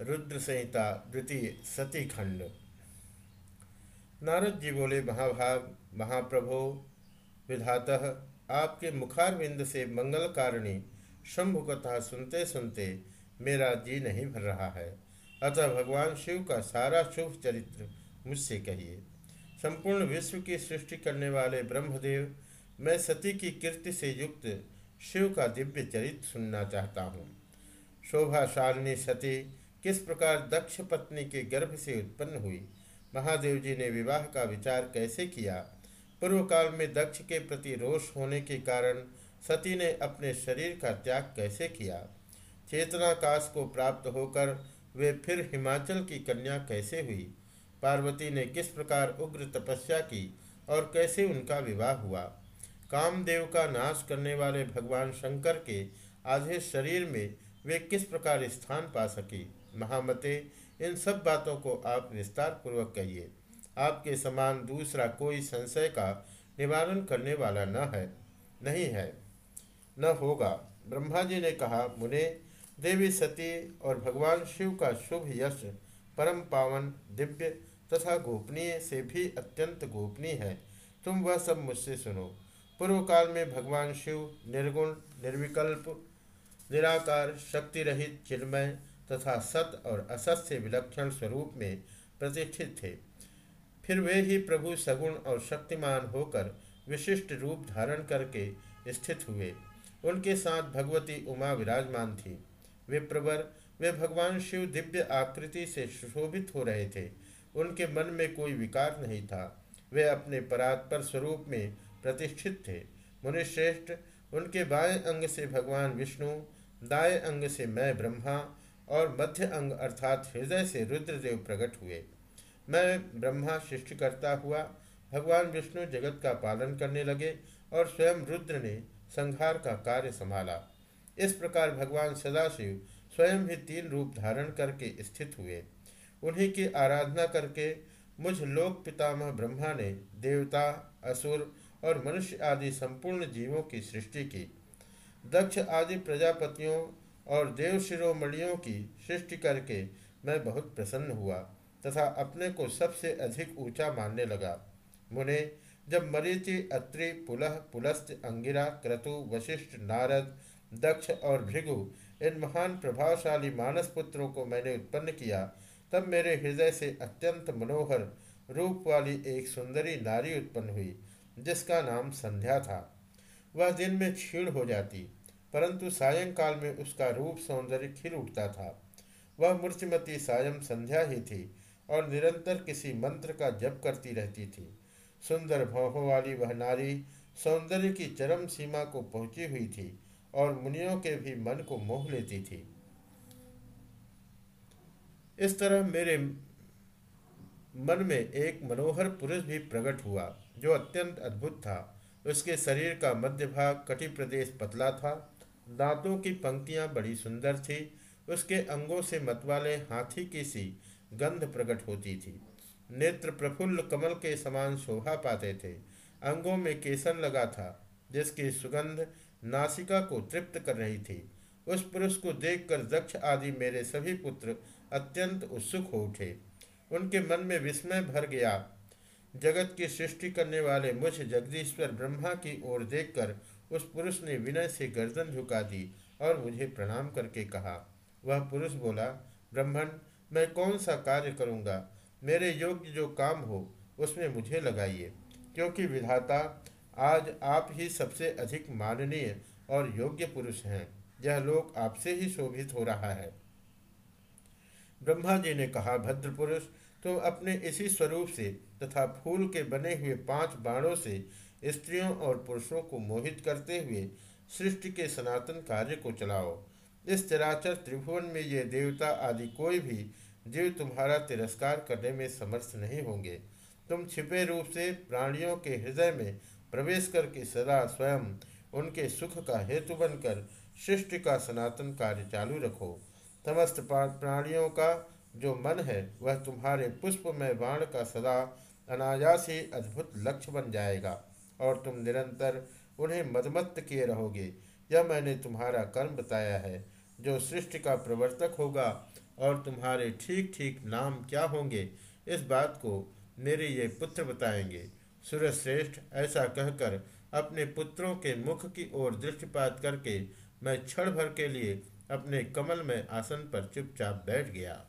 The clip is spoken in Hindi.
रुद्र संहिता द्वितीय सती खंड नारद जी बोले, महाभाग, महाप्रभो, विधातः आपके मुखारविंद से मंगल कारणी शंभु कथा सुनते सुनते मेरा जी नहीं भर रहा है। अतः भगवान शिव का सारा शुभ चरित्र मुझसे कहिए। संपूर्ण विश्व की सृष्टि करने वाले ब्रह्मदेव, मैं सती की कीर्ति से युक्त शिव का दिव्य चरित्र सुनना चाहता हूँ। शोभाशालिनी सती किस प्रकार दक्ष पत्नी के गर्भ से उत्पन्न हुई? महादेव जी ने विवाह का विचार कैसे किया? पूर्व काल में दक्ष के प्रति रोष होने के कारण सती ने अपने शरीर का त्याग कैसे किया? चेतनाकाश को प्राप्त होकर वे फिर हिमाचल की कन्या कैसे हुई? पार्वती ने किस प्रकार उग्र तपस्या की और कैसे उनका विवाह हुआ? कामदेव का नाश करने वाले भगवान शंकर के आधे शरीर में वे किस प्रकार स्थान पा सकी? महामते, इन सब बातों को आप विस्तार पूर्वक कहिए। आपके समान दूसरा कोई संशय का निवारण करने वाला न है, नहीं है। न होगा। ब्रह्मा जी ने कहा, मुने, देवी सती और भगवान शिव का शुभ यश परम पावन, दिव्य तथा गोपनीय से भी अत्यंत गोपनीय है। तुम वह सब मुझसे सुनो। पूर्व काल में भगवान शिव निर्गुण, निर्विकल्प निराकार शक्ति रहित चिन्मय तथा सत और असत से विलक्षण स्वरूप में प्रतिष्ठित थे। फिर वे ही प्रभु सगुण और शक्तिमान होकर विशिष्ट रूप धारण करके स्थित हुए। उनके साथ भगवती उमा विराजमान थी। वे प्रवर, वे भगवान शिव दिव्य आकृति से सुशोभित हो रहे थे। उनके मन में कोई विकार नहीं था। वे अपने परात्पर स्वरूप में प्रतिष्ठित थे। मुनिश्रेष्ठ, उनके बाएँ अंग से भगवान विष्णु दाएँ अंग से मैं ब्रह्मा और मध्य अंग अर्थात हृदय से रुद्रदेव प्रकट हुए। मैं ब्रह्मा सृष्टि करता हुआ, भगवान विष्णु जगत का पालन करने लगे और स्वयं रुद्र ने संहार का कार्य संभाला। इस प्रकार भगवान सदाशिव स्वयं ही तीन रूप धारण करके स्थित हुए। उन्हीं की आराधना करके मुझ लोक पितामह ब्रह्मा ने देवता, असुर और मनुष्य आदि संपूर्ण जीवों की सृष्टि की। दक्ष आदि प्रजापतियों और देव शिरोमणियों की सृष्टि करके मैं बहुत प्रसन्न हुआ तथा अपने को सबसे अधिक ऊँचा मानने लगा। मुने, जब मरीचि, अत्रि, पुलह, पुलस्त, अंगिरा, क्रतु, वशिष्ठ, नारद, दक्ष और भृगु, इन महान प्रभावशाली मानस पुत्रों को मैंने उत्पन्न किया, तब मेरे हृदय से अत्यंत मनोहर रूप वाली एक सुंदरी नारी उत्पन्न हुई, जिसका नाम संध्या था। वह दिन में क्षीण हो जाती, परंतु सायंकाल में उसका रूप सौंदर्य खिल उठता था। वह मूर्तिमती सायं संध्या ही थी और निरंतर किसी मंत्र का जप करती रहती थी। सुंदर भौहों वाली वह नारी सौंदर्य की चरम सीमा को पहुँची हुई थी और मुनियों के भी मन को मोह लेती थी। इस तरह मेरे मन में एक मनोहर पुरुष भी प्रकट हुआ, जो अत्यंत अद्भुत था। उसके शरीर का मध्य भाग कटी प्रदेश पतला था। दांतों की पंक्तियाँ बड़ी सुंदर थी। उसके अंगों से मतवाले हाथी की सी गंध प्रकट होती थी। नेत्र प्रफुल्ल कमल के समान शोभा पाते थे। अंगों में केसन लगा था, जिसकी सुगंध नासिका को तृप्त कर रही थी। उस पुरुष को देखकर दक्ष आदि मेरे सभी पुत्र अत्यंत उत्सुक हो उठे। उनके मन में विस्मय भर गया जगत की सृष्टि करने वाले मुझ जगदीश्वर ब्रह्मा की ओर देखकर उस पुरुष ने विनय से गर्दन झुका दी और मुझे प्रणाम करके कहा। वह पुरुष बोला ब्रह्मण मैं कौन सा कार्य करूँगा? मेरे योग्य जो काम हो, उसमें मुझे लगाइए, क्योंकि विधाता आज आप ही सबसे अधिक माननीय और योग्य पुरुष हैं। यह लोक आपसे ही शोभित हो रहा है। ब्रह्मा जी ने कहा, भद्र पुरुष तो अपने इसी स्वरूप से तथा फूल के बने हुए पाँच बाणों से स्त्रियों और पुरुषों को मोहित करते हुए सृष्टि के सनातन कार्य को चलाओ। इस चराचर त्रिभुवन में ये देवता आदि कोई भी जीव तुम्हारा तिरस्कार करने में समर्थ नहीं होंगे। तुम छिपे रूप से प्राणियों के हृदय में प्रवेश करके सदा स्वयं उनके सुख का हेतु बनकर सृष्टि का सनातन कार्य चालू रखो। समस्त प्राणियों का जो मन है, वह तुम्हारे पुष्प में बाण का सदा अनायास ही अद्भुत लक्ष्य बन जाएगा, और तुम निरंतर उन्हें मदमत्त किए रहोगे। यह मैंने तुम्हारा कर्म बताया है, जो सृष्टि का प्रवर्तक होगा, और तुम्हारे ठीक ठीक नाम क्या होंगे, इस बात को मेरे ये पुत्र बताएँगे। सूर्यश्रेष्ठ ऐसा कहकर अपने पुत्रों के मुख की ओर दृष्टिपात करके मैं क्षण भर के लिए अपने कमल में आसन पर चुपचाप बैठ गया।